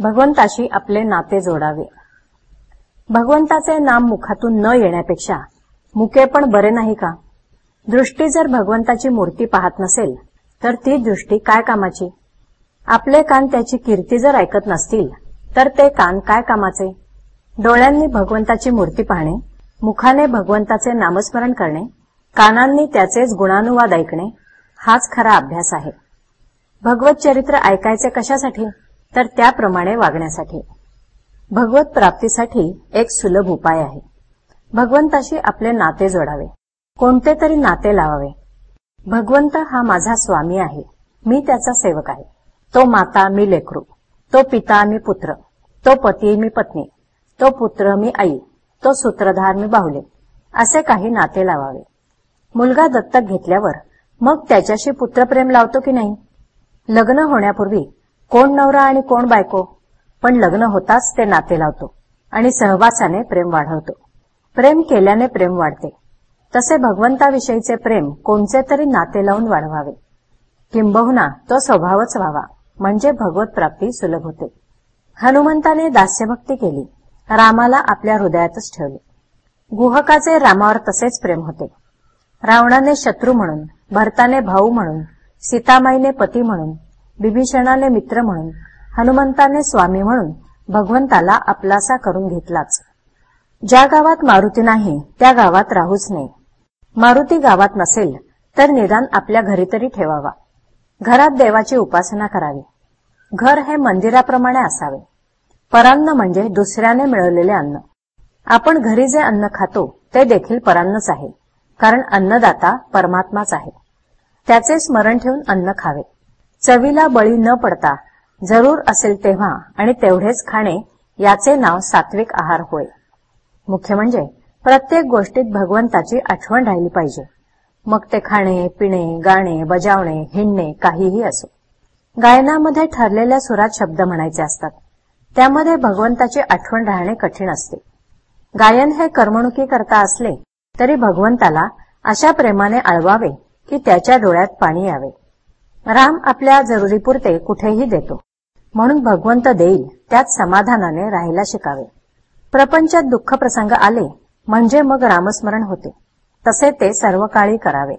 भगवंताशी आपले नाते जोडावे. भगवंताचे नाम मुखातून न येण्यापेक्षा मुके पण बरे नाही का? दृष्टी जर भगवंताची मूर्ती पाहत नसेल तर ती दृष्टी काय कामाची? आपले कान त्याची कीर्ती जर ऐकत नसतील तर ते कान काय कामाचे? डोळ्यांनी भगवंताची मूर्ती पाहणे मुखाने भगवंताचे नामस्मरण करणे कानांनी त्याचेच गुणानुवाद ऐकणे हाच खरा अभ्यास आहे. भगवत चरित्र ऐकायचे कशासाठी? तर त्याप्रमाणे वागण्यासाठी. भगवत प्राप्तीसाठी एक सुलभ उपाय आहे. भगवंताशी आपले नाते जोडावे. कोणते तरी नाते लावावे. भगवंत हा माझा स्वामी आहे. मी त्याचा सेवक आहे. तो माता मी लेकरू. तो पिता मी पुत्र. तो पती मी पत्नी. तो पुत्र मी आई. तो सूत्रधार मी बाहुले. असे काही नाते लावावे. मुलगा दत्तक घेतल्यावर मग त्याच्याशी पुत्रप्रेम लावतो की नाही? लग्न होण्यापूर्वी कोण नवरा आणि कोण बायको? पण लग्न होताच ते नाते लावतो आणि सहवासाने प्रेम वाढवतो. प्रेम केल्याने प्रेम वाढते. तसे भगवंताविषयीचे प्रेम कोणचे तरी नाते लावून वाढवावे. किंबहुना तो स्वभावच व्हावा म्हणजे भगवत प्राप्ती सुलभ होते. हनुमंताने दास्यभक्ती केली रामाला आपल्या हृदयातच ठेवले. गुहकाचे रामावर तसेच प्रेम होते. रावणाने शत्रू म्हणून भरताने भाऊ म्हणून सीतामाईने पती म्हणून बिभीषणाने मित्र म्हणून हनुमंताने स्वामी म्हणून भगवंताला आपलासा करून घेतलाच. ज्या गावात मारुती नाही त्या गावात राहूच नये. मारुती गावात नसेल तर निदान आपल्या घरी तरी ठेवावा. घरात देवाची उपासना करावी. घर हे मंदिराप्रमाणे असावे. परान्न म्हणजे दुसऱ्याने मिळवलेले अन्न. आपण घरी जे अन्न खातो ते देखील परान्नच आहे कारण अन्नदाता परमात्माच आहे. त्याचे स्मरण ठेवून अन्न खावे. चवीला बळी न पडता जरूर असेल तेव्हा आणि तेवढेच खाणे याचे नाव सात्विक आहार होय. मुख्य म्हणजे प्रत्येक गोष्टीत भगवंताची आठवण राहिली पाहिजे. मग ते खाणे पिणे गाणे बजावणे हिंडणे काहीही असो. गायनामध्ये ठरलेल्या सुरात शब्द म्हणायचे असतात. त्यामध्ये भगवंताची आठवण राहणे कठीण असते. गायन हे करमणुकी करता असले तरी भगवंताला अशा प्रेमाने आळवावे की त्याच्या डोळ्यात पाणी यावे. राम आपल्या जरुरीपुरते कुठेही देतो. म्हणून भगवंत देईल त्यात समाधानाने राहायला शिकावे. प्रपंचात दुःख प्रसंग आले म्हणजे मग रामस्मरण होते. तसे ते सर्व काळी करावे.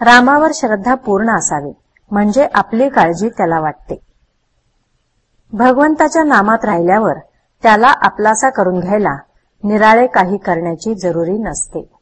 रामावर श्रद्धा पूर्ण असावी म्हणजे आपली काळजी त्याला वाटते. भगवंताच्या नामात राहिल्यावर त्याला आपलासा करून घ्यायला निराळे काही करण्याची जरुरी नसते.